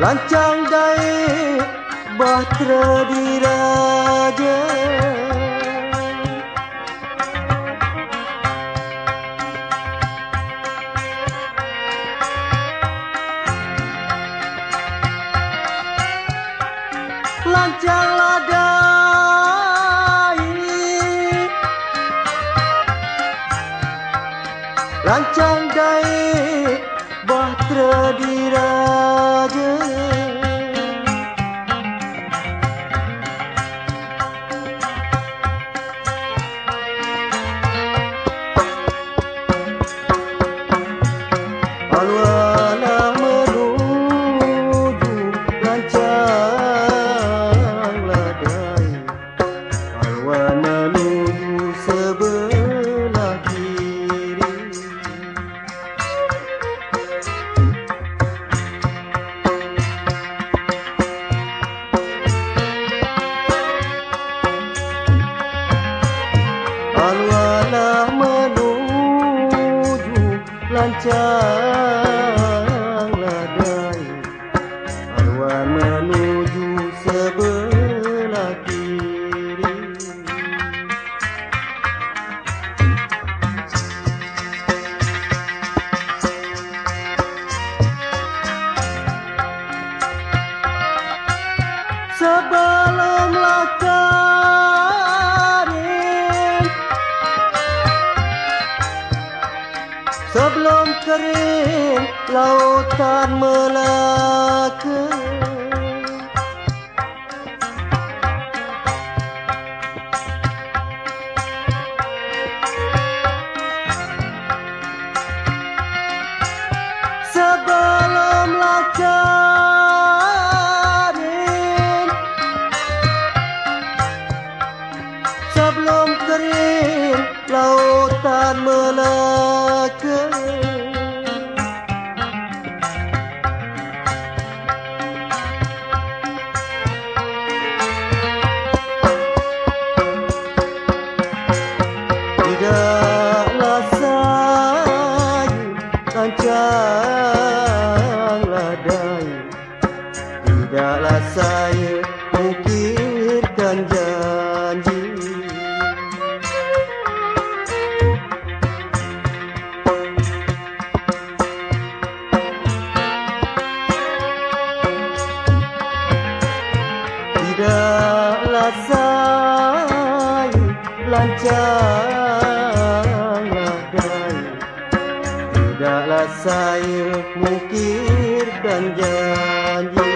lancang dai bahtera diraja lancang dai bahtera diraja Alwala menuju lancang ladai. Arwah menuju sebelah kiri. Sebelumlah kering lautan Melaka. Sebelum kering lautan Melaka saya mengkirkan janji. Tidaklah saya lancang ladai Tidaklah saya mengkirkan janji.